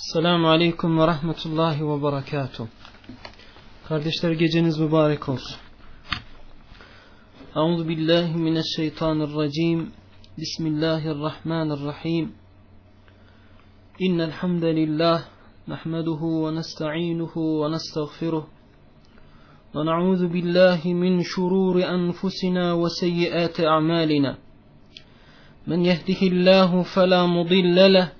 Selamun Aleyküm ve Rahmetullahi ve Berekatuhu. Kardeşler geceniz mübarek olsun. Euzu billahi mineşşeytanirracim. Bismillahirrahmanirrahim. İnnel hamdalillah nahmeduhu ve nestainuhu ve nestağfiruh. Ve na'udzu billahi min şururi enfusina ve seyyiati a'malina. Men yehdihillahu fela mudille leh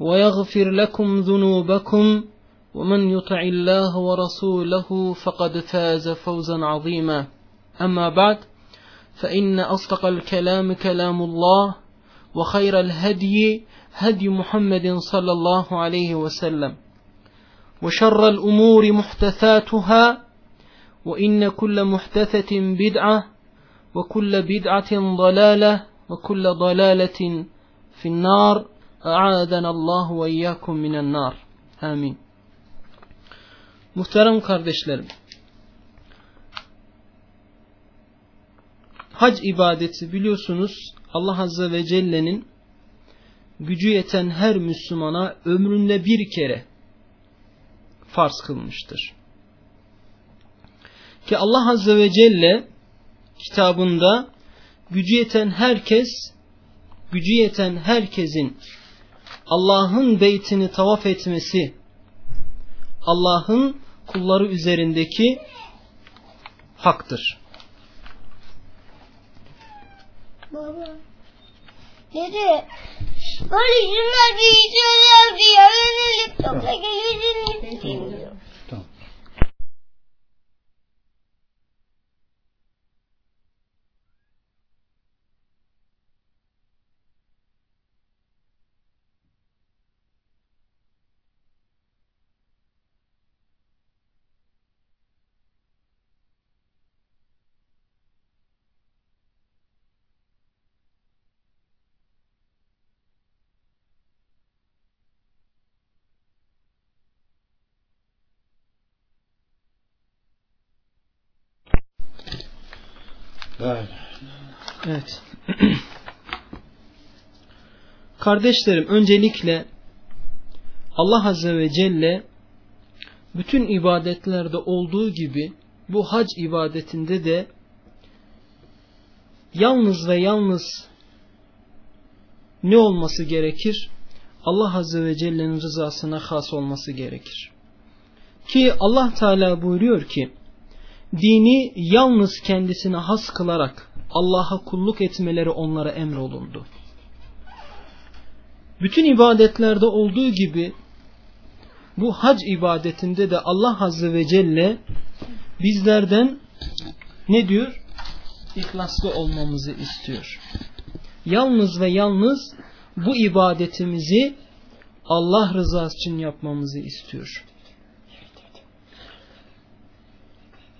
ويغفر لكم ذنوبكم ومن يطع الله ورسوله فقد فاز فوزا عظيما. أما بعد فإن أصدق الكلام كلام الله وخير الهدي هدي محمد صلى الله عليه وسلم. وشر الأمور محدثاتها وإن كل محدثة بدعة وكل بدعة ضلالة وكل ضلالة في النار. A'adana Allah ve iyyakum minen nar. Amin. Muhterem kardeşlerim. Hac ibadeti biliyorsunuz Allah Azze ve Celle'nin gücü yeten her Müslümana ömründe bir kere farz kılmıştır. Ki Allah Azze ve Celle kitabında gücü yeten herkes, gücü yeten herkesin Allah'ın beytini tavaf etmesi Allah'ın kulları üzerindeki haktır. Baba. Dede. Böyle şunlar bir şöyle yaptı ya. Ben laptopla geleceğini Evet. Kardeşlerim öncelikle Allah Azze ve Celle bütün ibadetlerde olduğu gibi bu hac ibadetinde de yalnız ve yalnız ne olması gerekir? Allah Azze ve Celle'nin rızasına has olması gerekir. Ki Allah Teala buyuruyor ki dini yalnız kendisine has kılarak Allah'a kulluk etmeleri onlara emrolundu. Bütün ibadetlerde olduğu gibi bu hac ibadetinde de Allah Azze ve Celle bizlerden ne diyor? İhlaslı olmamızı istiyor. Yalnız ve yalnız bu ibadetimizi Allah rızası için yapmamızı istiyor.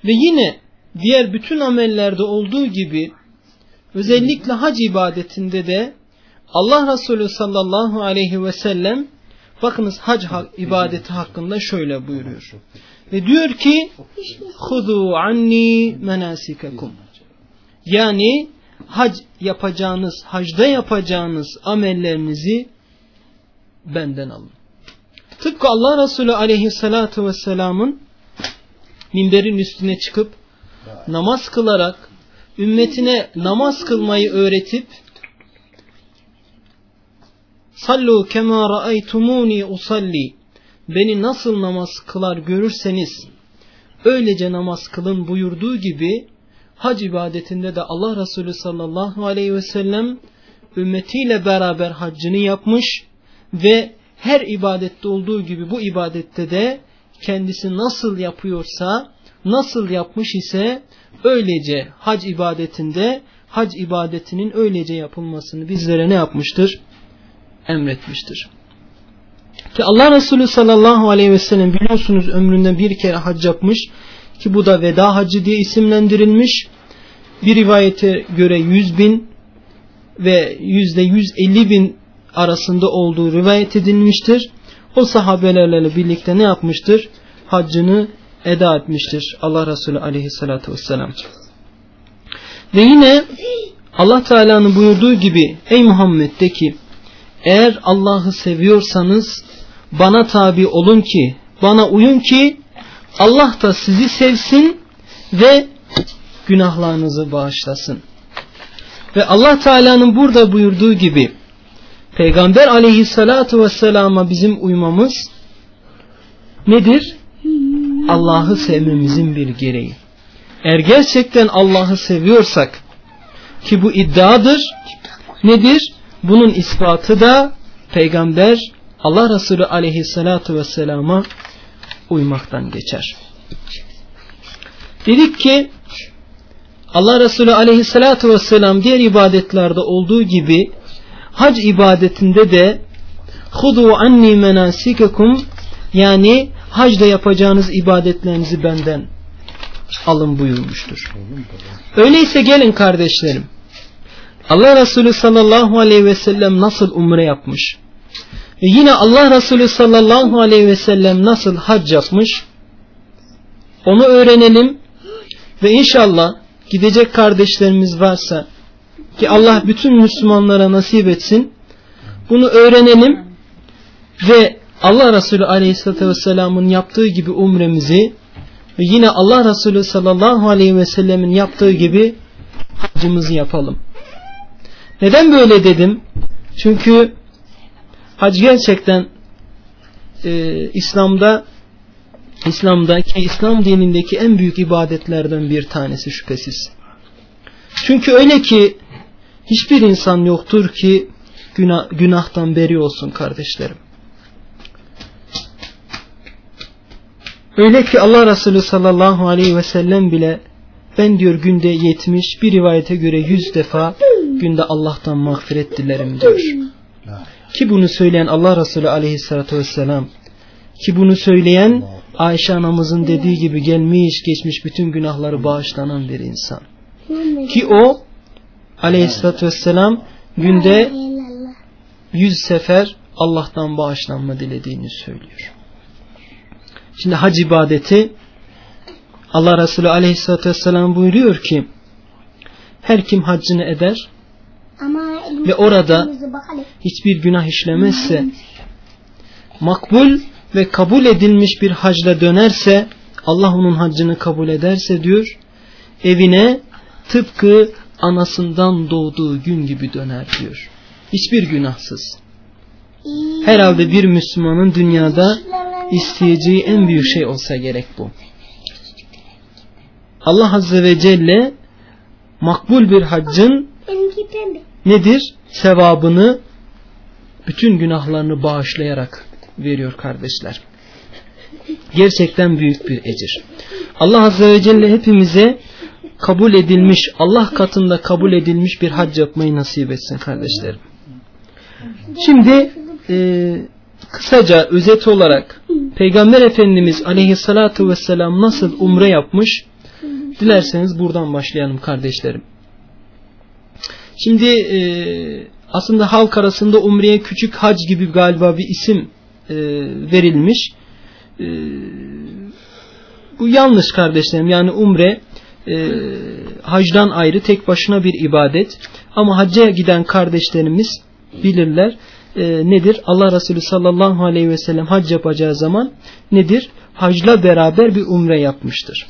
Ve yine diğer bütün amellerde olduğu gibi özellikle hac ibadetinde de Allah Resulü sallallahu aleyhi ve sellem bakınız hac ibadeti hakkında şöyle buyuruyor. Ve diyor ki hudu anni menasikakum. Yani hac yapacağınız, hacda yapacağınız amellerinizi benden alın. Tıpkı Allah Resulü aleyhissalatu vesselamın minberin üstüne çıkıp namaz kılarak ümmetine namaz kılmayı öğretip sallu kema raaytumuni usalli beni nasıl namaz kılar görürseniz öylece namaz kılın buyurduğu gibi hac ibadetinde de Allah Resulü sallallahu aleyhi ve sellem ümmetiyle beraber haccını yapmış ve her ibadette olduğu gibi bu ibadette de kendisi nasıl yapıyorsa, nasıl yapmış ise öylece hac ibadetinde hac ibadetinin öylece yapılmasını bizlere ne yapmıştır? Emretmiştir. Ki Allah Resulü sallallahu aleyhi ve sellem biliyorsunuz ömründe bir kere hac yapmış ki bu da veda hacı diye isimlendirilmiş. Bir rivayete göre 100 bin ve yüzde 150 bin arasında olduğu rivayet edilmiştir. O sahabelerle birlikte ne yapmıştır? Haccını eda etmiştir Allah Resulü aleyhissalatü vesselam. Ve yine Allah Teala'nın buyurduğu gibi ey Muhammed de ki eğer Allah'ı seviyorsanız bana tabi olun ki bana uyun ki Allah da sizi sevsin ve günahlarınızı bağışlasın. Ve Allah Teala'nın burada buyurduğu gibi Peygamber aleyhissalatu vesselama bizim uymamız nedir? Allah'ı sevmemizin bir gereği. Eğer gerçekten Allah'ı seviyorsak ki bu iddiadır nedir? Bunun ispatı da Peygamber Allah Resulü aleyhissalatu vesselama uymaktan geçer. Dedik ki Allah Resulü aleyhissalatu vesselam diğer ibadetlerde olduğu gibi hac ibadetinde de hudu anni menasikekum yani hacda yapacağınız ibadetlerinizi benden alın buyurmuştur. Öyleyse gelin kardeşlerim. Allah Resulü sallallahu aleyhi ve sellem nasıl umre yapmış? Ve yine Allah Resulü sallallahu aleyhi ve sellem nasıl hac yapmış? Onu öğrenelim ve inşallah gidecek kardeşlerimiz varsa ki Allah bütün Müslümanlara nasip etsin. Bunu öğrenelim ve Allah Resulü Aleyhisselatü Vesselam'ın yaptığı gibi umremizi ve yine Allah Resulü sallallahu aleyhi ve sellemin yaptığı gibi hacımızı yapalım. Neden böyle dedim? Çünkü hac gerçekten e, İslam'da İslam'daki İslam dinindeki en büyük ibadetlerden bir tanesi şüphesiz. Çünkü öyle ki hiçbir insan yoktur ki günah, günahtan beri olsun kardeşlerim. Öyle ki Allah Resulü sallallahu aleyhi ve sellem bile ben diyor günde yetmiş bir rivayete göre yüz defa günde Allah'tan mağfiret dilerim diyor. Ki bunu söyleyen Allah Resulü aleyhissalatü vesselam ki bunu söyleyen Ayşe anamızın dediği gibi gelmiş geçmiş bütün günahları bağışlanan bir insan. Ki o aleyhissalatü vesselam günde yüz sefer Allah'tan bağışlanma dilediğini söylüyor. Şimdi hac ibadeti Allah Resulü aleyhissalatü vesselam buyuruyor ki her kim haccını eder ve orada hiçbir günah işlemezse makbul ve kabul edilmiş bir hacla dönerse Allah onun haccını kabul ederse diyor evine tıpkı anasından doğduğu gün gibi döner diyor. Hiçbir günahsız. Herhalde bir Müslümanın dünyada isteyeceği en büyük şey olsa gerek bu. Allah Azze ve Celle makbul bir haccın nedir? Sevabını bütün günahlarını bağışlayarak veriyor kardeşler. Gerçekten büyük bir ecir. Allah Azze ve Celle hepimize kabul edilmiş, Allah katında kabul edilmiş bir hac yapmayı nasip etsin kardeşlerim. Şimdi e, kısaca özet olarak Peygamber Efendimiz aleyhissalatu vesselam nasıl umre yapmış dilerseniz buradan başlayalım kardeşlerim. Şimdi e, aslında halk arasında umreye küçük hac gibi galiba bir isim e, verilmiş. E, bu yanlış kardeşlerim yani umre e, hacdan ayrı tek başına bir ibadet ama hacca giden kardeşlerimiz bilirler e, nedir? Allah Resulü sallallahu aleyhi ve sellem hac yapacağı zaman nedir? Hacla beraber bir umre yapmıştır.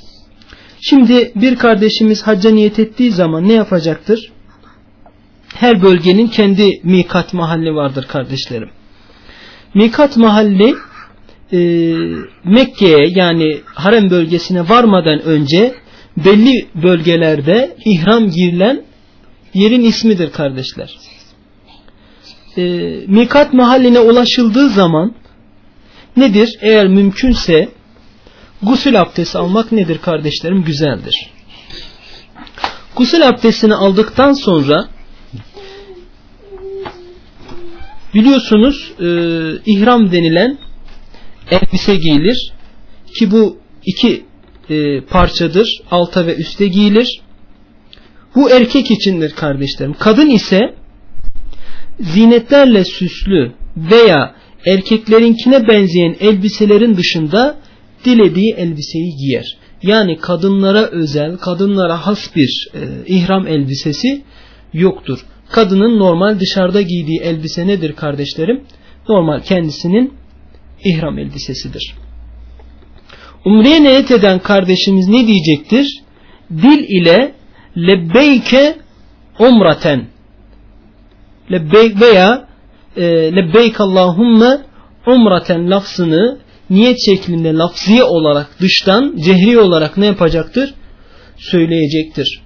Şimdi bir kardeşimiz hacca niyet ettiği zaman ne yapacaktır? Her bölgenin kendi mikat mahalli vardır kardeşlerim. Mikat mahalli e, Mekke'ye yani harem bölgesine varmadan önce belli bölgelerde ihram girilen yerin ismidir kardeşler. E, mikat mahalline ulaşıldığı zaman nedir? Eğer mümkünse gusül abdesti almak nedir kardeşlerim? Güzeldir. Gusül abdestini aldıktan sonra biliyorsunuz e, ihram denilen elbise giyilir ki bu iki e, parçadır alta ve üste giyilir. Bu erkek içindir kardeşlerim. Kadın ise zinetlerle süslü veya erkeklerinkine benzeyen elbiselerin dışında dilediği elbiseyi giyer. Yani kadınlara özel kadınlara has bir e, ihram elbisesi yoktur. Kadının normal dışarıda giydiği elbise nedir kardeşlerim? Normal kendisinin ihram elbisesidir. Umreye niyet eden kardeşimiz ne diyecektir? Dil ile lebbeyke umraten lebbeyk veya e, lebbeyk Allahümme umraten lafzını niyet şeklinde lafziye olarak dıştan cehri olarak ne yapacaktır? Söyleyecektir.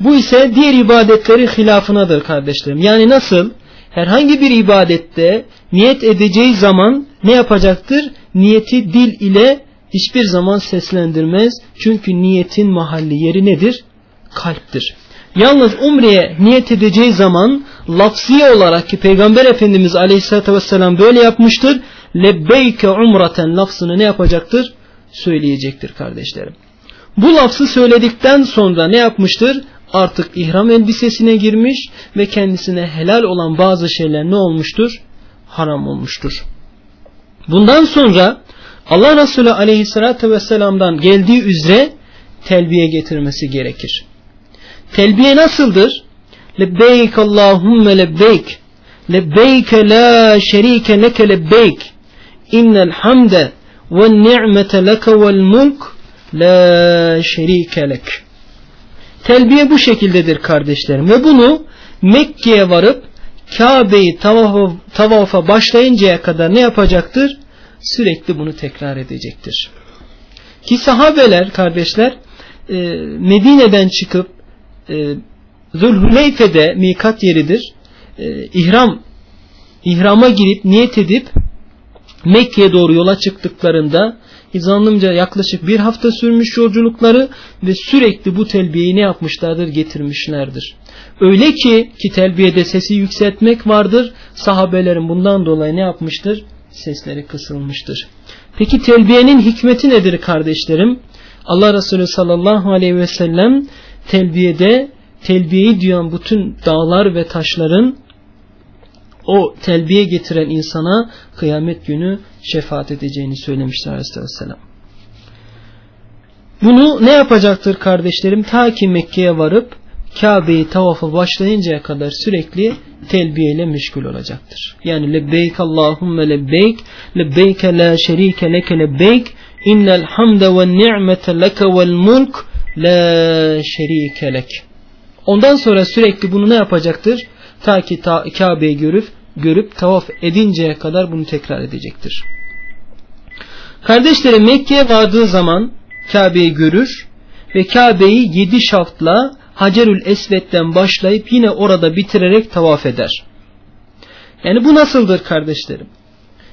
Bu ise diğer ibadetlerin hilafınadır kardeşlerim. Yani nasıl? Herhangi bir ibadette niyet edeceği zaman ne yapacaktır? Niyeti dil ile hiçbir zaman seslendirmez. Çünkü niyetin mahalli yeri nedir? Kalptir. Yalnız umreye niyet edeceği zaman lafzi olarak ki Peygamber Efendimiz Aleyhisselatü Vesselam böyle yapmıştır. Lebbeyke umraten lafzını ne yapacaktır? Söyleyecektir kardeşlerim. Bu lafzı söyledikten sonra ne yapmıştır? Artık ihram elbisesine girmiş ve kendisine helal olan bazı şeyler ne olmuştur? Haram olmuştur. Bundan sonra Allah Resulü aleyhissalatü vesselam'dan geldiği üzere telbiye getirmesi gerekir. Telbiye nasıldır? Lebbeyk Allahümme lebbeyk lebbeyke la şerike leke lebbeyk innel hamde ve ni'mete leke vel mulk la şerike lek. Telbiye bu şekildedir kardeşlerim ve bunu Mekke'ye varıp Kabe'yi tavafa, başlayıncaya kadar ne yapacaktır? Sürekli bunu tekrar edecektir. Ki sahabeler kardeşler e, Medine'den çıkıp e, Zülhüleyfe'de mikat yeridir. E, ihram ihrama girip niyet edip Mekke'ye doğru yola çıktıklarında İzanlımca yaklaşık bir hafta sürmüş yolculukları ve sürekli bu telbiyeyi ne yapmışlardır getirmişlerdir. Öyle ki ki telbiyede sesi yükseltmek vardır. Sahabelerin bundan dolayı ne yapmıştır? Sesleri kısılmıştır. Peki telbiyenin hikmeti nedir kardeşlerim? Allah Resulü sallallahu aleyhi ve sellem telbiyede telbiyeyi duyan bütün dağlar ve taşların o telbiye getiren insana kıyamet günü şefaat edeceğini söylemişler Aleyhisselam. Bunu ne yapacaktır kardeşlerim? Ta ki Mekke'ye varıp Kabe'yi tavafı başlayıncaya kadar sürekli telbiye ile meşgul olacaktır. Yani lebbeyk Allahümme lebbeyk lebbeyke la şerike leke lebbeyk innel hamde ve ni'mete leke vel mulk la şerike lek. Ondan sonra sürekli bunu ne yapacaktır? Ta ki ta Kabe'yi görüp, görüp tavaf edinceye kadar bunu tekrar edecektir. Kardeşlerim Mekke'ye vardığı zaman Kabe'yi görür ve Kabe'yi yedi şaftla Hacerül Esved'den başlayıp yine orada bitirerek tavaf eder. Yani bu nasıldır kardeşlerim?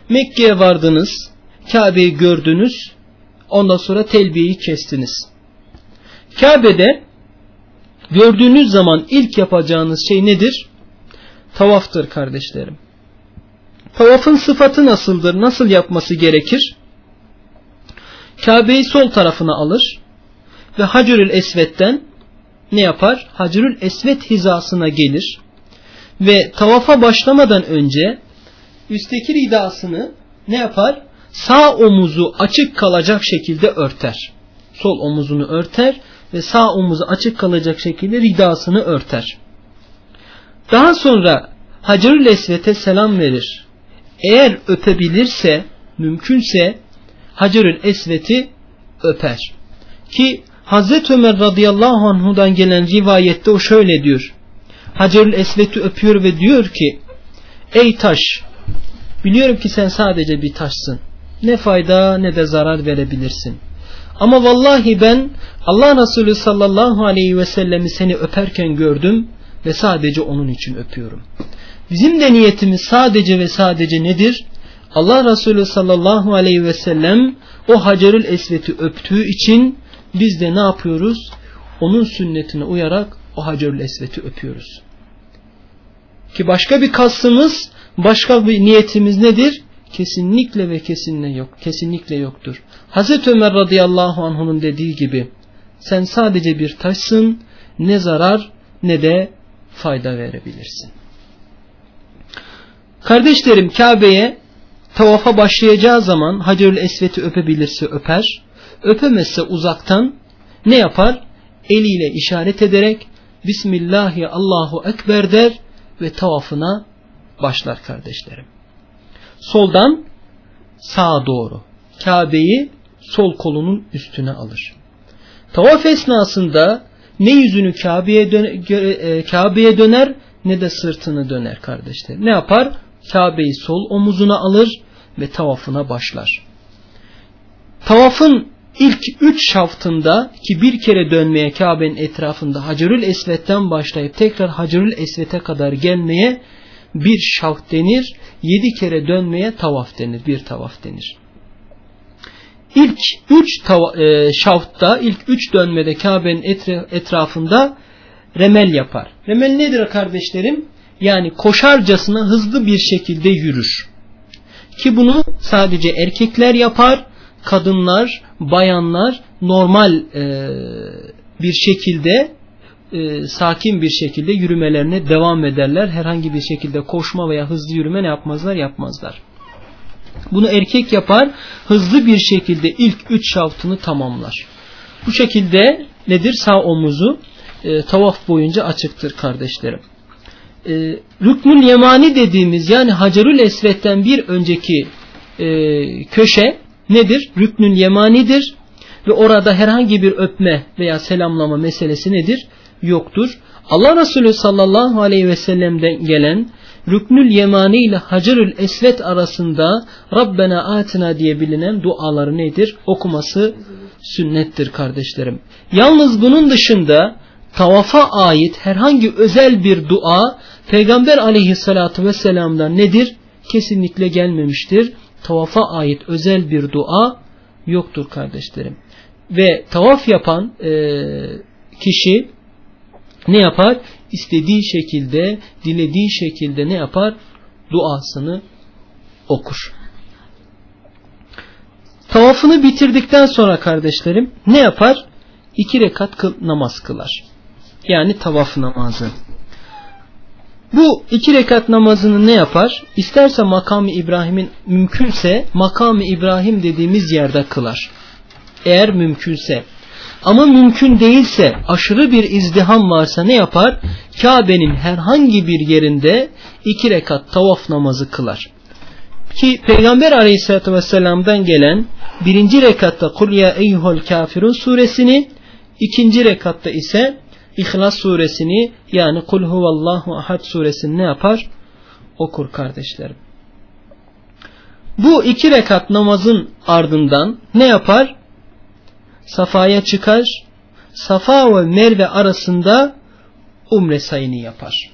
Mekke'ye vardınız, Kabe'yi gördünüz, ondan sonra telbiyeyi kestiniz. Kabe'de gördüğünüz zaman ilk yapacağınız şey nedir? Tavaftır kardeşlerim. Tavafın sıfatı nasıldır? Nasıl yapması gerekir? Kabe'yi sol tarafına alır ve Hacerül Esved'den ne yapar? Hacerül Esved hizasına gelir ve tavafa başlamadan önce üstteki ridasını ne yapar? Sağ omuzu açık kalacak şekilde örter. Sol omuzunu örter ve sağ omuzu açık kalacak şekilde ridasını örter. Daha sonra Hacerül Esved'e selam verir. Eğer öpebilirse, mümkünse Hacerül Esved'i öper. Ki Hazreti Ömer radıyallahu anhudan gelen rivayette o şöyle diyor. Hacerül Esved'i öpüyor ve diyor ki Ey taş biliyorum ki sen sadece bir taşsın. ne fayda ne de zarar verebilirsin. Ama vallahi ben Allah Resulü sallallahu aleyhi ve sellemi seni öperken gördüm ve sadece onun için öpüyorum. Bizim de niyetimiz sadece ve sadece nedir? Allah Resulü sallallahu aleyhi ve sellem o Hacerül Esvet'i öptüğü için biz de ne yapıyoruz? Onun sünnetine uyarak o Hacerül Esvet'i öpüyoruz. Ki başka bir kastımız, başka bir niyetimiz nedir? Kesinlikle ve kesinlikle yok. Kesinlikle yoktur. Hazreti Ömer radıyallahu anh'unun dediği gibi sen sadece bir taşsın ne zarar ne de fayda verebilirsin. Kardeşlerim Kabe'ye tavafa başlayacağı zaman Hacerül Esvet'i öpebilirse öper, öpemezse uzaktan ne yapar? Eliyle işaret ederek Bismillahi Allahu Ekber der ve tavafına başlar kardeşlerim. Soldan sağa doğru Kabe'yi sol kolunun üstüne alır. Tavaf esnasında ne yüzünü Kabe'ye döner, e, Kabe'ye döner ne de sırtını döner kardeşler. Ne yapar? Kabe'yi sol omuzuna alır ve tavafına başlar. Tavafın ilk üç şaftında ki bir kere dönmeye Kabe'nin etrafında Hacerül Esvet'ten başlayıp tekrar Hacerül Esvet'e kadar gelmeye bir şaft denir. Yedi kere dönmeye tavaf denir. Bir tavaf denir. İlk üç e, şaftta, ilk üç dönmede Kabe'nin etrafında remel yapar. Remel nedir kardeşlerim? Yani koşarcasına hızlı bir şekilde yürür. Ki bunu sadece erkekler yapar, kadınlar, bayanlar normal e, bir şekilde e, sakin bir şekilde yürümelerine devam ederler. Herhangi bir şekilde koşma veya hızlı yürüme ne yapmazlar? Yapmazlar. Bunu erkek yapar, hızlı bir şekilde ilk üç şaftını tamamlar. Bu şekilde nedir? Sağ omuzu e, tavaf boyunca açıktır kardeşlerim. E, Rüknül Yemani dediğimiz yani Hacerül Esvet'ten bir önceki e, köşe nedir? Rüknül Yemani'dir ve orada herhangi bir öpme veya selamlama meselesi nedir? Yoktur. Allah Resulü sallallahu aleyhi ve sellem'den gelen Rüknül Yemani ile Hacerül Esvet arasında Rabbena atina diye bilinen duaları nedir? Okuması sünnettir kardeşlerim. Yalnız bunun dışında tavafa ait herhangi özel bir dua Peygamber aleyhissalatü vesselam'dan nedir? Kesinlikle gelmemiştir. Tavafa ait özel bir dua yoktur kardeşlerim. Ve tavaf yapan e, kişi ne yapar? istediği şekilde, dilediği şekilde ne yapar? Duasını okur. Tavafını bitirdikten sonra kardeşlerim ne yapar? İki rekat kıl, namaz kılar. Yani tavaf namazı. Bu iki rekat namazını ne yapar? İsterse makamı İbrahim'in mümkünse makamı İbrahim dediğimiz yerde kılar. Eğer mümkünse. Ama mümkün değilse aşırı bir izdiham varsa ne yapar? Kabe'nin herhangi bir yerinde iki rekat tavaf namazı kılar. Ki Peygamber aleyhissalatü vesselam'dan gelen birinci rekatta Kul ya eyyuhel kafirun suresini ikinci rekatta ise İhlas suresini yani Kul huvallahu ahad suresini ne yapar? Okur kardeşlerim. Bu iki rekat namazın ardından ne yapar? Safa'ya çıkar. Safa ve Merve arasında umre sayını yapar.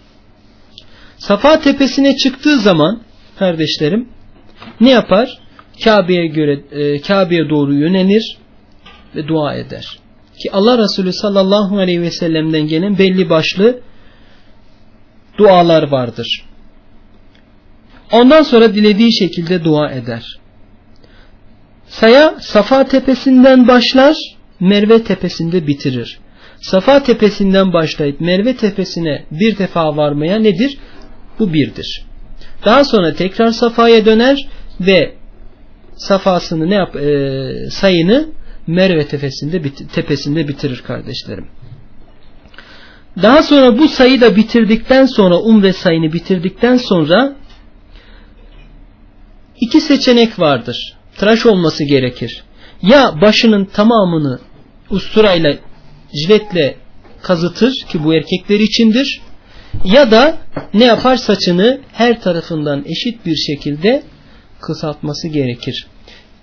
Safa tepesine çıktığı zaman kardeşlerim ne yapar? Kabe'ye göre e, Kabe'ye doğru yönelir ve dua eder. Ki Allah Resulü sallallahu aleyhi ve sellem'den gelen belli başlı dualar vardır. Ondan sonra dilediği şekilde dua eder. Saya Safa tepesinden başlar, Merve tepesinde bitirir. Safa tepesinden başlayıp Merve tepesine bir defa varmaya nedir? Bu birdir. Daha sonra tekrar Safa'ya döner ve safasını ne yap e, sayını Merve tepesinde tepesinde bitirir kardeşlerim. Daha sonra bu sayı da bitirdikten sonra umre sayını bitirdikten sonra iki seçenek vardır tıraş olması gerekir. Ya başının tamamını usturayla, jiletle kazıtır ki bu erkekler içindir. Ya da ne yapar saçını her tarafından eşit bir şekilde kısaltması gerekir.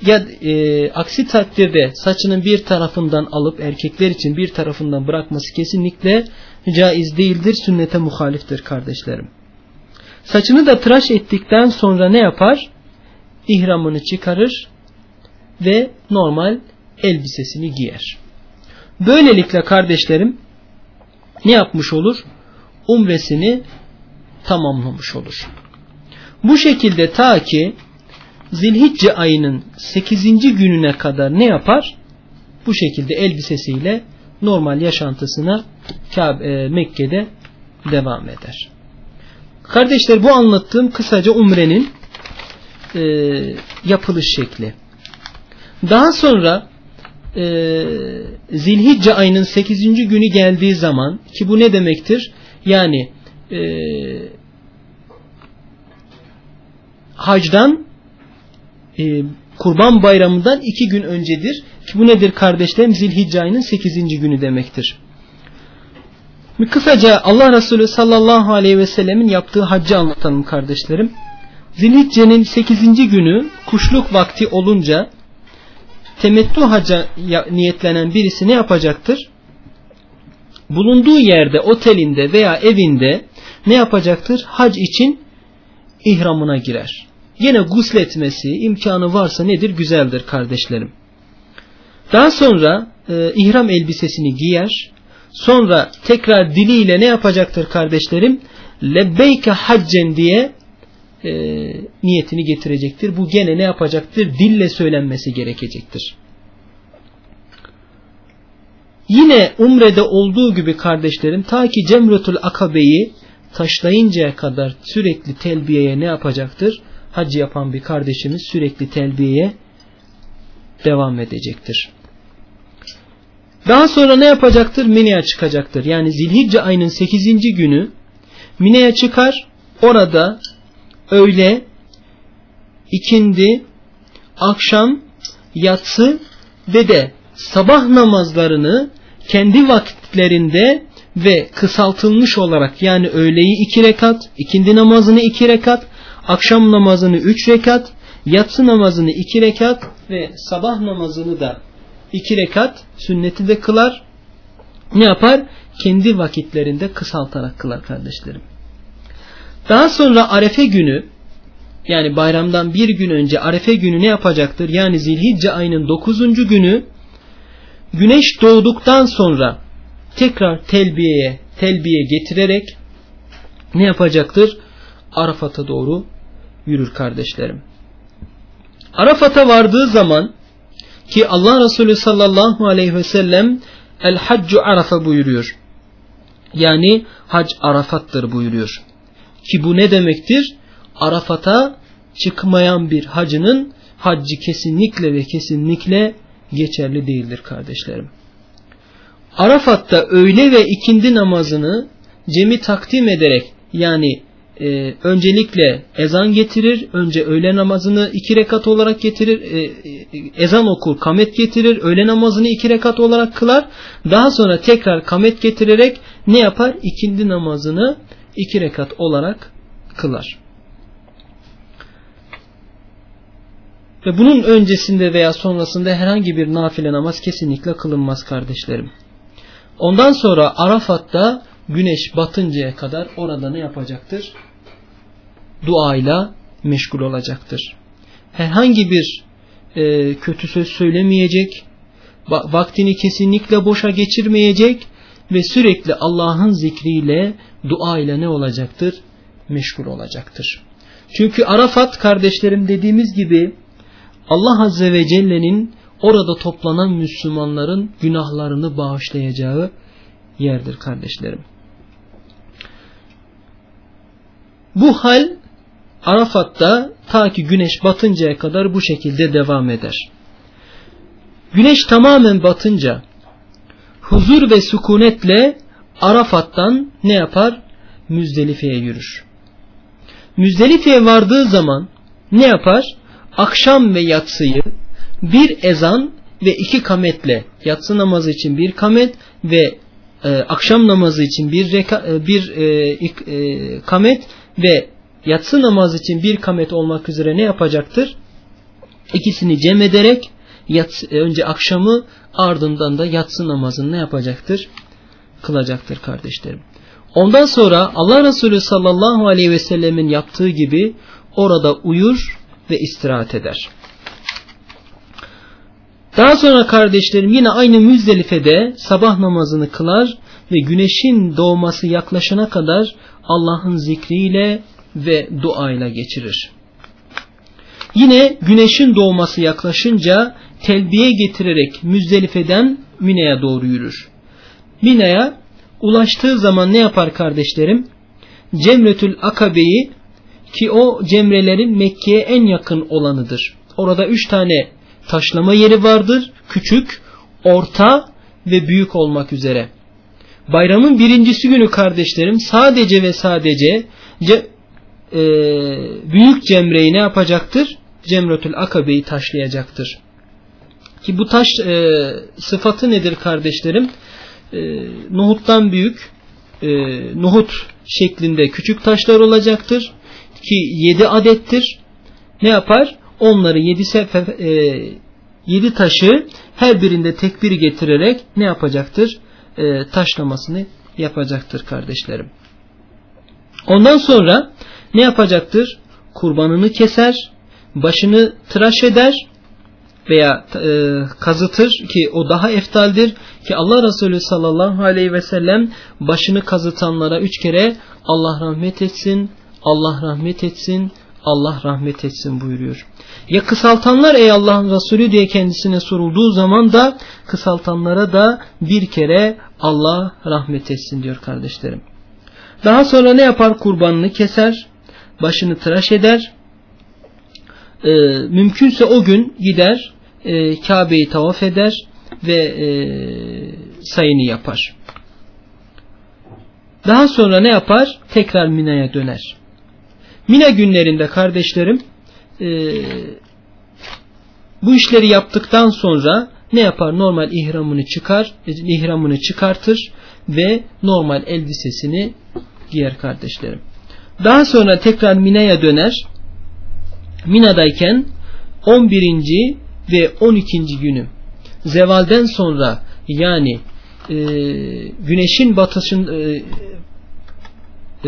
Ya e, aksi takdirde saçının bir tarafından alıp erkekler için bir tarafından bırakması kesinlikle caiz değildir. Sünnete muhaliftir kardeşlerim. Saçını da tıraş ettikten sonra ne yapar? İhramını çıkarır ve normal elbisesini giyer. Böylelikle kardeşlerim ne yapmış olur? Umresini tamamlamış olur. Bu şekilde ta ki Zilhicce ayının 8. gününe kadar ne yapar? Bu şekilde elbisesiyle normal yaşantısına Kabe, Mekke'de devam eder. Kardeşler bu anlattığım kısaca umrenin e, yapılış şekli. Daha sonra e, Zilhicce ayının 8. günü geldiği zaman ki bu ne demektir? Yani e, hacdan e, kurban bayramından iki gün öncedir. Ki bu nedir kardeşlerim? Zilhicce ayının 8. günü demektir. Kısaca Allah Resulü sallallahu aleyhi ve sellemin yaptığı haccı anlatalım kardeşlerim. Zilhicce'nin 8. günü kuşluk vakti olunca temettü hacca niyetlenen birisi ne yapacaktır? Bulunduğu yerde, otelinde veya evinde ne yapacaktır? Hac için ihramına girer. Yine gusletmesi imkanı varsa nedir? Güzeldir kardeşlerim. Daha sonra e, ihram elbisesini giyer. Sonra tekrar diliyle ne yapacaktır kardeşlerim? Lebbeyke haccen diye e, niyetini getirecektir. Bu gene ne yapacaktır? Dille söylenmesi gerekecektir. Yine umrede olduğu gibi kardeşlerim ta ki Cemretul Akabe'yi taşlayıncaya kadar sürekli telbiyeye ne yapacaktır? Hac yapan bir kardeşimiz sürekli telbiyeye devam edecektir. Daha sonra ne yapacaktır? Mine'ye çıkacaktır. Yani Zilhicce ayının 8. günü Mine'ye çıkar. Orada öğle, ikindi, akşam, yatsı ve de sabah namazlarını kendi vakitlerinde ve kısaltılmış olarak yani öğleyi iki rekat, ikindi namazını iki rekat, akşam namazını üç rekat, yatsı namazını iki rekat ve sabah namazını da iki rekat sünneti de kılar. Ne yapar? Kendi vakitlerinde kısaltarak kılar kardeşlerim. Daha sonra Arefe günü yani bayramdan bir gün önce Arefe günü ne yapacaktır? Yani Zilhicce ayının dokuzuncu günü güneş doğduktan sonra tekrar telbiyeye telbiye getirerek ne yapacaktır? Arafat'a doğru yürür kardeşlerim. Arafat'a vardığı zaman ki Allah Resulü sallallahu aleyhi ve sellem el haccu arafa buyuruyor. Yani hac arafattır buyuruyor. Ki bu ne demektir? Arafat'a çıkmayan bir hacının haccı kesinlikle ve kesinlikle geçerli değildir kardeşlerim. Arafat'ta öğle ve ikindi namazını cemi takdim ederek yani e, öncelikle ezan getirir. Önce öğle namazını iki rekat olarak getirir. E, e, ezan okur, kamet getirir. Öğle namazını iki rekat olarak kılar. Daha sonra tekrar kamet getirerek ne yapar? İkindi namazını iki rekat olarak kılar. Ve bunun öncesinde veya sonrasında herhangi bir nafile namaz kesinlikle kılınmaz kardeşlerim. Ondan sonra Arafat'ta güneş batıncaya kadar orada ne yapacaktır? Duayla meşgul olacaktır. Herhangi bir e, kötü söz söylemeyecek, vaktini kesinlikle boşa geçirmeyecek ve sürekli Allah'ın zikriyle, duayla ne olacaktır? Meşgul olacaktır. Çünkü Arafat kardeşlerim dediğimiz gibi Allah Azze ve Celle'nin orada toplanan Müslümanların günahlarını bağışlayacağı yerdir kardeşlerim. Bu hal Arafat'ta ta ki güneş batıncaya kadar bu şekilde devam eder. Güneş tamamen batınca huzur ve sükunetle Arafat'tan ne yapar? Müzdelife'ye yürür. Müzdelife'ye vardığı zaman ne yapar? Akşam ve yatsıyı bir ezan ve iki kametle yatsı namazı için bir kamet ve e, akşam namazı için bir, reka, e, bir e, e, kamet ve yatsı namazı için bir kamet olmak üzere ne yapacaktır? İkisini cem ederek yats, e, önce akşamı ardından da yatsı namazını ne yapacaktır? Kılacaktır kardeşlerim. Ondan sonra Allah Resulü sallallahu aleyhi ve sellemin yaptığı gibi orada uyur ve istirahat eder. Daha sonra kardeşlerim yine aynı Müzdelife'de sabah namazını kılar ve güneşin doğması yaklaşana kadar Allah'ın zikriyle ve duayla geçirir. Yine güneşin doğması yaklaşınca telbiye getirerek Müzdelife'den Mina'ya doğru yürür. Mina'ya ulaştığı zaman ne yapar kardeşlerim? Cemretül Akabe'yi ki o cemrelerin Mekke'ye en yakın olanıdır. Orada üç tane taşlama yeri vardır. Küçük, orta ve büyük olmak üzere. Bayramın birincisi günü kardeşlerim sadece ve sadece ce, e, büyük cemreyi ne yapacaktır? Cemretül Akabe'yi taşlayacaktır. Ki bu taş e, sıfatı nedir kardeşlerim? E, nohuttan büyük, e, nohut şeklinde küçük taşlar olacaktır. Ki yedi adettir. Ne yapar? Onları yedi, sefer, e, yedi taşı her birinde tekbir getirerek ne yapacaktır? E, taşlamasını yapacaktır kardeşlerim. Ondan sonra ne yapacaktır? Kurbanını keser, başını tıraş eder veya e, kazıtır ki o daha eftaldir ki Allah Resulü sallallahu aleyhi ve sellem başını kazıtanlara üç kere Allah rahmet etsin, Allah rahmet etsin, Allah rahmet etsin buyuruyor. Ya kısaltanlar ey Allah'ın Resulü diye kendisine sorulduğu zaman da kısaltanlara da bir kere Allah rahmet etsin diyor kardeşlerim. Daha sonra ne yapar? Kurbanını keser, başını tıraş eder. Ee, mümkünse o gün gider e, Kabe'yi tavaf eder ve e, sayını yapar. Daha sonra ne yapar? Tekrar Mina'ya döner. Mina günlerinde kardeşlerim e, bu işleri yaptıktan sonra ne yapar? Normal ihramını çıkar, ihramını çıkartır ve normal elbisesini giyer kardeşlerim. Daha sonra tekrar Mina'ya döner. Mina'dayken 11. ve 12. günü zevalden sonra yani e, güneşin batışın e,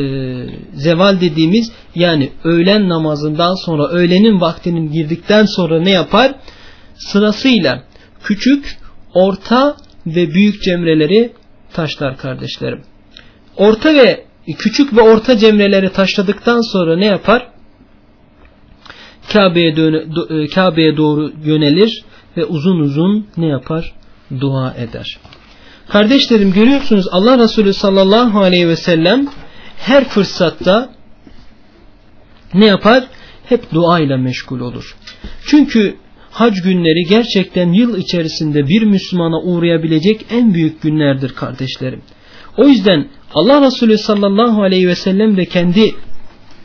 e, zeval dediğimiz yani öğlen namazından sonra öğlenin vaktinin girdikten sonra ne yapar? Sırasıyla küçük, orta ve büyük cemreleri taşlar kardeşlerim. Orta ve küçük ve orta cemreleri taşladıktan sonra ne yapar? Kabe'ye e, Kabe'ye doğru yönelir ve uzun uzun ne yapar? Dua eder. Kardeşlerim görüyorsunuz Allah Resulü sallallahu aleyhi ve sellem her fırsatta ne yapar? Hep dua ile meşgul olur. Çünkü hac günleri gerçekten yıl içerisinde bir Müslümana uğrayabilecek en büyük günlerdir kardeşlerim. O yüzden Allah Resulü sallallahu aleyhi ve sellem de kendi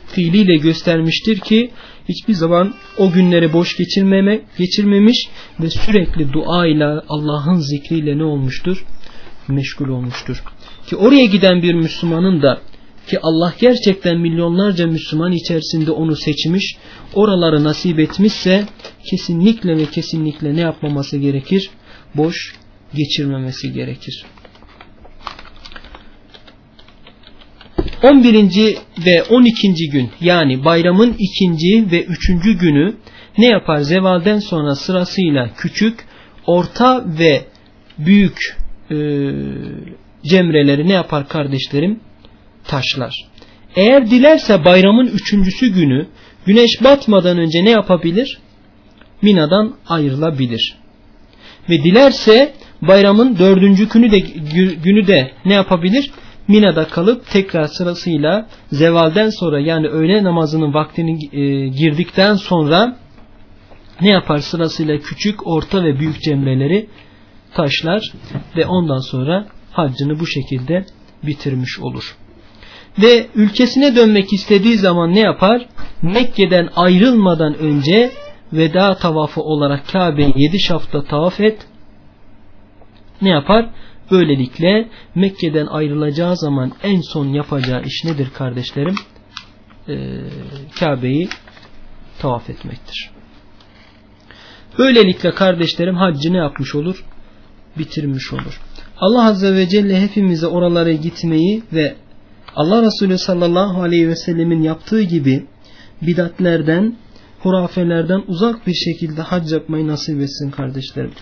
fiiliyle göstermiştir ki hiçbir zaman o günleri boş geçirmeme, geçirmemiş ve sürekli dua ile Allah'ın zikriyle ne olmuştur? Meşgul olmuştur. Ki oraya giden bir Müslümanın da ki Allah gerçekten milyonlarca Müslüman içerisinde onu seçmiş, oraları nasip etmişse kesinlikle ve kesinlikle ne yapmaması gerekir? Boş geçirmemesi gerekir. 11. ve 12. gün yani bayramın ikinci ve üçüncü günü ne yapar? Zevalden sonra sırasıyla küçük, orta ve büyük e, cemreleri ne yapar kardeşlerim? taşlar. Eğer dilerse bayramın üçüncüsü günü güneş batmadan önce ne yapabilir? Mina'dan ayrılabilir. Ve dilerse bayramın dördüncü günü de, günü de ne yapabilir? Mina'da kalıp tekrar sırasıyla zevalden sonra yani öğle namazının vaktini e, girdikten sonra ne yapar sırasıyla küçük, orta ve büyük cemreleri taşlar ve ondan sonra haccını bu şekilde bitirmiş olur ve ülkesine dönmek istediği zaman ne yapar? Mekke'den ayrılmadan önce veda tavafı olarak Kabe'yi yedi şafta tavaf et. Ne yapar? Böylelikle Mekke'den ayrılacağı zaman en son yapacağı iş nedir kardeşlerim? Ee, Kabe'yi tavaf etmektir. Böylelikle kardeşlerim haccı ne yapmış olur? Bitirmiş olur. Allah Azze ve Celle hepimize oralara gitmeyi ve Allah Resulü sallallahu aleyhi ve sellemin yaptığı gibi bidatlerden, hurafelerden uzak bir şekilde hac yapmayı nasip etsin kardeşlerim.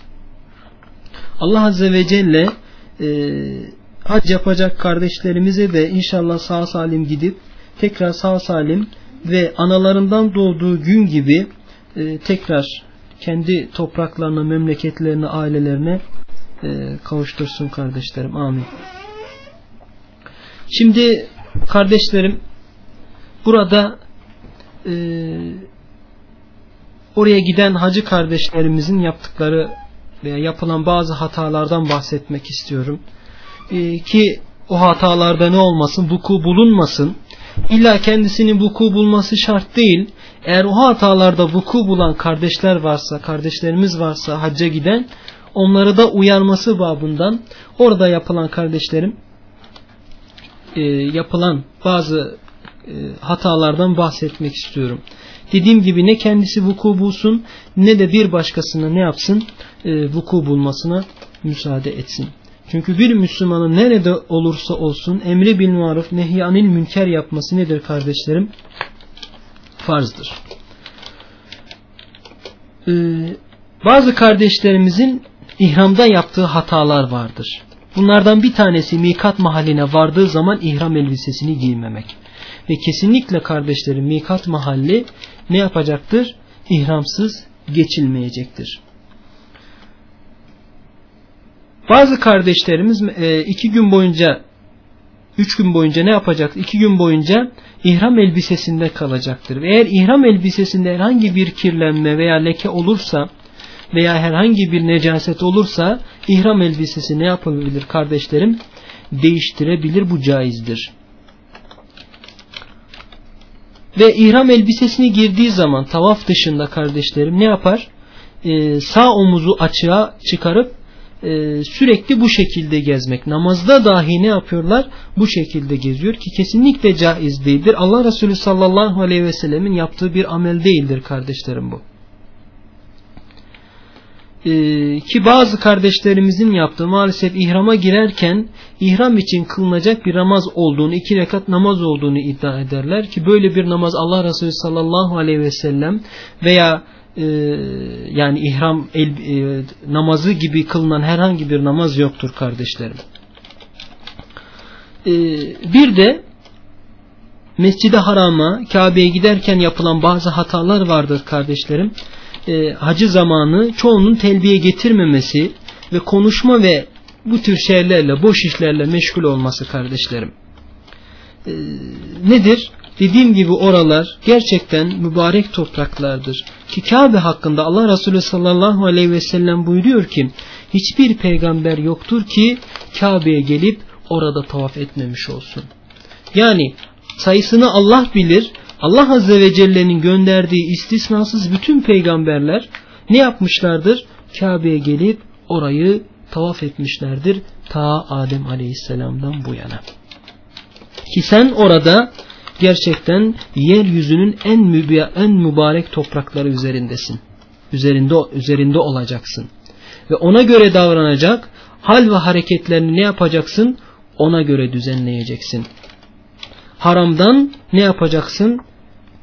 Allah Azze ve Celle e, hac yapacak kardeşlerimize de inşallah sağ salim gidip tekrar sağ salim ve analarından doğduğu gün gibi e, tekrar kendi topraklarına, memleketlerine, ailelerine e, kavuştursun kardeşlerim. Amin. Şimdi kardeşlerim burada e, oraya giden hacı kardeşlerimizin yaptıkları veya yapılan bazı hatalardan bahsetmek istiyorum. E, ki o hatalarda ne olmasın? Vuku bulunmasın. İlla kendisinin vuku bulması şart değil. Eğer o hatalarda vuku bulan kardeşler varsa, kardeşlerimiz varsa hacca giden onları da uyarması babından orada yapılan kardeşlerim e, yapılan bazı e, hatalardan bahsetmek istiyorum. Dediğim gibi ne kendisi vuku bulsun ne de bir başkasına ne yapsın vuku bulmasına müsaade etsin. Çünkü bir Müslümanın nerede olursa olsun emri bil maruf nehyanil münker yapması nedir kardeşlerim? Farzdır. Ee, bazı kardeşlerimizin ihramda yaptığı hatalar vardır. Bunlardan bir tanesi mikat mahalline vardığı zaman ihram elbisesini giymemek. Ve kesinlikle kardeşlerim mikat mahalli ne yapacaktır? İhramsız geçilmeyecektir. Bazı kardeşlerimiz e, iki gün boyunca üç gün boyunca ne yapacak? İki gün boyunca ihram elbisesinde kalacaktır. Eğer ihram elbisesinde herhangi bir kirlenme veya leke olursa veya herhangi bir necaset olursa ihram elbisesi ne yapabilir kardeşlerim? Değiştirebilir bu caizdir. Ve ihram elbisesini girdiği zaman tavaf dışında kardeşlerim ne yapar? Ee, sağ omuzu açığa çıkarıp e, sürekli bu şekilde gezmek. Namazda dahi ne yapıyorlar? Bu şekilde geziyor ki kesinlikle caiz değildir. Allah Resulü sallallahu aleyhi ve sellemin yaptığı bir amel değildir kardeşlerim bu. Ee, ki bazı kardeşlerimizin yaptığı maalesef ihrama girerken ihram için kılınacak bir namaz olduğunu, iki rekat namaz olduğunu iddia ederler ki böyle bir namaz Allah Resulü sallallahu aleyhi ve sellem veya e, yani ihram el, e, namazı gibi kılınan herhangi bir namaz yoktur kardeşlerim. E, bir de Mescid-i Haram'a, Kabe'ye giderken yapılan bazı hatalar vardır kardeşlerim. E, hacı zamanı çoğunun telbiye getirmemesi ve konuşma ve bu tür şeylerle, boş işlerle meşgul olması kardeşlerim. E, nedir? Dediğim gibi oralar gerçekten mübarek topraklardır. Ki Kabe hakkında Allah Resulü sallallahu aleyhi ve sellem buyuruyor ki hiçbir peygamber yoktur ki Kabe'ye gelip orada tavaf etmemiş olsun. Yani sayısını Allah bilir. Allah Azze ve Celle'nin gönderdiği istisnasız bütün peygamberler ne yapmışlardır? Kabe'ye gelip orayı tavaf etmişlerdir ta Adem Aleyhisselam'dan bu yana. Ki sen orada gerçekten yeryüzünün en, mübiya, en mübarek toprakları üzerindesin. Üzerinde, üzerinde olacaksın. Ve ona göre davranacak, hal ve hareketlerini ne yapacaksın? Ona göre düzenleyeceksin. Haramdan ne yapacaksın?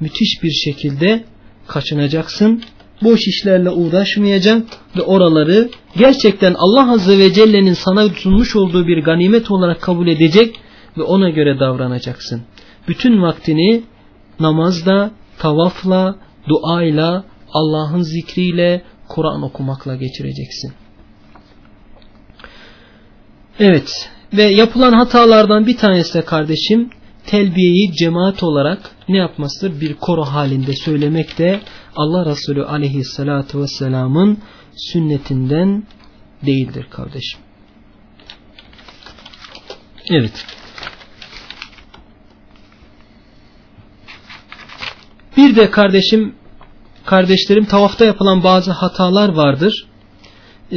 Müthiş bir şekilde kaçınacaksın. Boş işlerle uğraşmayacak ve oraları gerçekten Allah Azze ve Celle'nin sana sunmuş olduğu bir ganimet olarak kabul edecek ve ona göre davranacaksın bütün vaktini namazla, tavafla, duayla, Allah'ın zikriyle, Kur'an okumakla geçireceksin. Evet ve yapılan hatalardan bir tanesi de kardeşim telbiyeyi cemaat olarak ne yapmasıdır? Bir koro halinde söylemek de Allah Resulü aleyhissalatu vesselamın sünnetinden değildir kardeşim. Evet. Bir de kardeşim, kardeşlerim tavafta yapılan bazı hatalar vardır. Ee,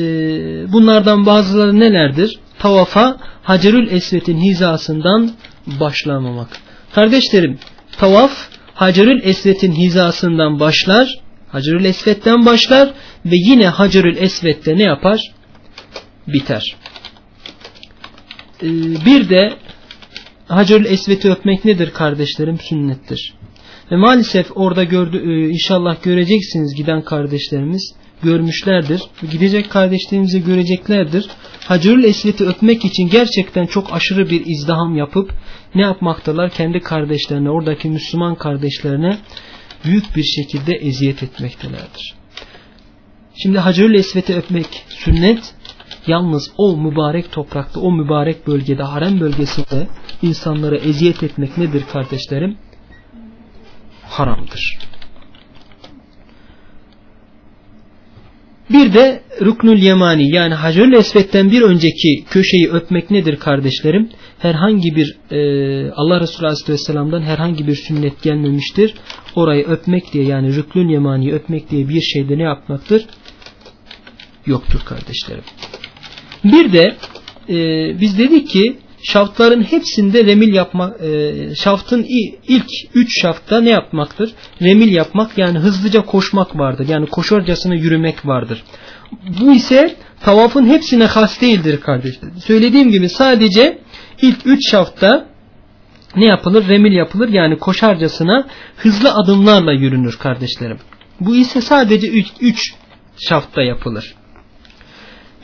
bunlardan bazıları nelerdir? Tavafa Hacerül Esvet'in hizasından başlamamak. Kardeşlerim, tavaf Hacerül Esvet'in hizasından başlar Hacerül Esved'den başlar ve yine Hacerül Esved'de ne yapar? Biter. Ee, bir de Hacerül Esved'i öpmek nedir kardeşlerim? Sünnettir. Ve maalesef orada gördü, e, inşallah göreceksiniz giden kardeşlerimiz görmüşlerdir. Gidecek kardeşlerimizi göreceklerdir. Hacerül Esved'i öpmek için gerçekten çok aşırı bir izdiham yapıp ne yapmaktalar? Kendi kardeşlerine, oradaki Müslüman kardeşlerine büyük bir şekilde eziyet etmektelerdir. Şimdi Hacerül Esved'i öpmek sünnet, yalnız o mübarek toprakta, o mübarek bölgede, harem bölgesinde insanlara eziyet etmek nedir kardeşlerim? Haramdır. Bir de Ruknul Yemani yani Hacerül Esved'den bir önceki köşeyi öpmek nedir kardeşlerim? Herhangi bir e, Allah Resulü Aleyhisselam'dan herhangi bir sünnet gelmemiştir. Orayı öpmek diye yani Ruknul Yemani'yi öpmek diye bir şeyde ne yapmaktır? Yoktur kardeşlerim. Bir de e, biz dedik ki şaftların hepsinde remil yapmak, e, şaftın ilk üç şaftta ne yapmaktır? Remil yapmak yani hızlıca koşmak vardır. Yani koşarcasına yürümek vardır. Bu ise tavafın hepsine has değildir kardeşler. Söylediğim gibi sadece ilk üç şafta ne yapılır? Remil yapılır yani koşarcasına hızlı adımlarla yürünür kardeşlerim. Bu ise sadece üç, üç şafta yapılır.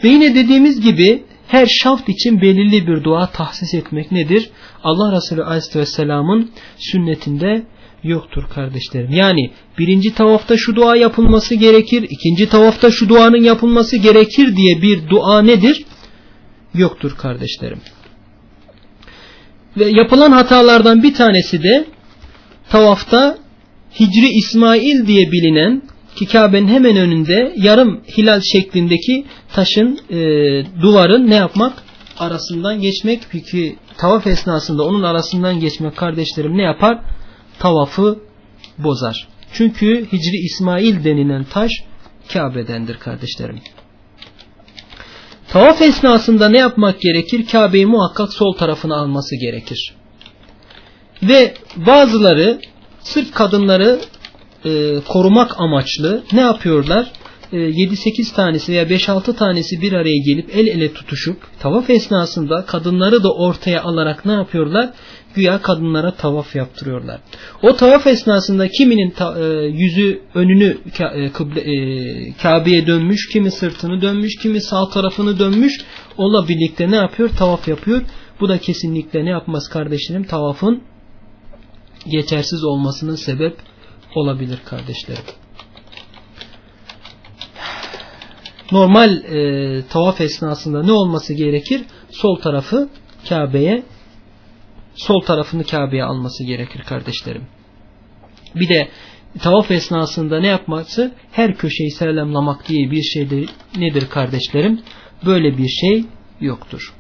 Ve yine dediğimiz gibi her şaft için belirli bir dua tahsis etmek nedir? Allah Resulü Aleyhisselam'ın sünnetinde yoktur kardeşlerim. Yani birinci tavafta şu dua yapılması gerekir, ikinci tavafta şu duanın yapılması gerekir diye bir dua nedir? Yoktur kardeşlerim. Ve yapılan hatalardan bir tanesi de tavafta Hicri İsmail diye bilinen ki Kabe'nin hemen önünde yarım hilal şeklindeki taşın e, duvarın ne yapmak? Arasından geçmek. Peki tavaf esnasında onun arasından geçmek kardeşlerim ne yapar? Tavafı bozar. Çünkü Hicri İsmail denilen taş Kabe'dendir kardeşlerim. Tavaf esnasında ne yapmak gerekir? Kabe'yi muhakkak sol tarafına alması gerekir. Ve bazıları sırf kadınları e, korumak amaçlı ne yapıyorlar? E, 7-8 tanesi veya 5-6 tanesi bir araya gelip el ele tutuşup tavaf esnasında kadınları da ortaya alarak ne yapıyorlar? Güya kadınlara tavaf yaptırıyorlar. O tavaf esnasında kiminin ta, e, yüzü önünü e, e, Kabe'ye dönmüş, kimi sırtını dönmüş, kimi sağ tarafını dönmüş. Onunla birlikte ne yapıyor? Tavaf yapıyor. Bu da kesinlikle ne yapmaz kardeşlerim? Tavafın geçersiz olmasının sebep olabilir kardeşlerim. Normal e, tavaf esnasında ne olması gerekir? Sol tarafı Kabe'ye sol tarafını Kabe'ye alması gerekir kardeşlerim. Bir de tavaf esnasında ne yapması? Her köşeyi selamlamak diye bir şey de, nedir kardeşlerim? Böyle bir şey yoktur.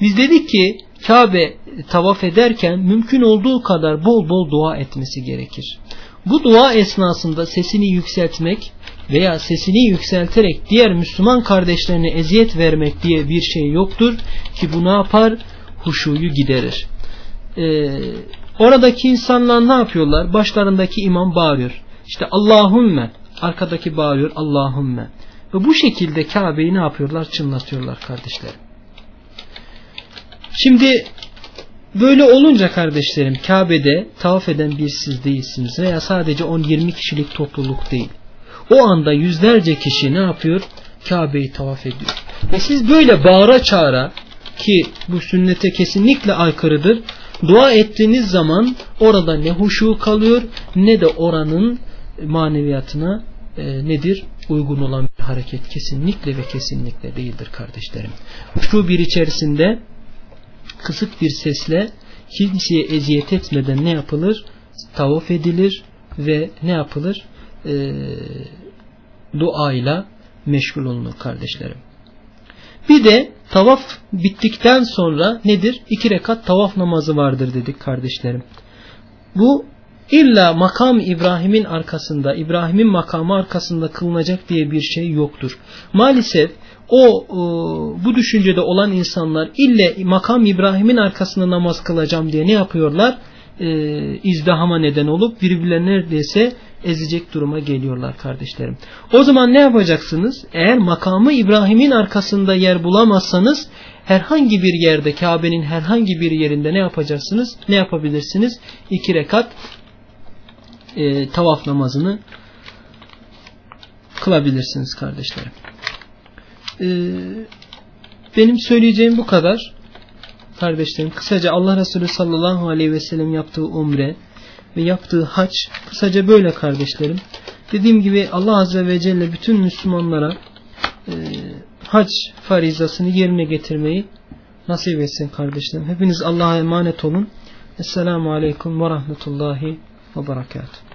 Biz dedik ki Kabe tavaf ederken mümkün olduğu kadar bol bol dua etmesi gerekir. Bu dua esnasında sesini yükseltmek veya sesini yükselterek diğer Müslüman kardeşlerine eziyet vermek diye bir şey yoktur ki bu ne yapar? Huşuyu giderir. Ee, oradaki insanlar ne yapıyorlar? Başlarındaki imam bağırıyor. İşte Allahümme arkadaki bağırıyor Allahümme. Ve bu şekilde Kabe'yi ne yapıyorlar? Çınlatıyorlar kardeşlerim. Şimdi Böyle olunca kardeşlerim Kabe'de tavaf eden bir siz değilsiniz veya sadece 10-20 kişilik topluluk değil. O anda yüzlerce kişi ne yapıyor? Kabe'yi tavaf ediyor. Ve siz böyle bağıra çağıra ki bu sünnete kesinlikle aykırıdır. Dua ettiğiniz zaman orada ne huşu kalıyor ne de oranın maneviyatına e, nedir? Uygun olan bir hareket kesinlikle ve kesinlikle değildir kardeşlerim. Huşu bir içerisinde kısık bir sesle kimseye eziyet etmeden ne yapılır? Tavaf edilir ve ne yapılır? E, duayla meşgul olunur kardeşlerim. Bir de tavaf bittikten sonra nedir? İki rekat tavaf namazı vardır dedik kardeşlerim. Bu illa makam İbrahim'in arkasında, İbrahim'in makamı arkasında kılınacak diye bir şey yoktur. Maalesef o e, bu düşüncede olan insanlar ille makam İbrahim'in arkasında namaz kılacağım diye ne yapıyorlar? E, izdihama neden olup birbirlerine neredeyse ezecek duruma geliyorlar kardeşlerim. O zaman ne yapacaksınız? Eğer makamı İbrahim'in arkasında yer bulamazsanız herhangi bir yerde Kabe'nin herhangi bir yerinde ne yapacaksınız? Ne yapabilirsiniz? İki rekat e, tavaf namazını kılabilirsiniz kardeşlerim. E, benim söyleyeceğim bu kadar. Kardeşlerim kısaca Allah Resulü sallallahu aleyhi ve sellem yaptığı umre ve yaptığı haç kısaca böyle kardeşlerim. Dediğim gibi Allah Azze ve Celle bütün Müslümanlara e, hac farizasını yerine getirmeyi nasip etsin kardeşlerim. Hepiniz Allah'a emanet olun. Esselamu Aleyküm ve Rahmetullahi ve Berekatuhu.